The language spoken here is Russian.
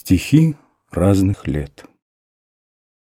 Стихи разных лет.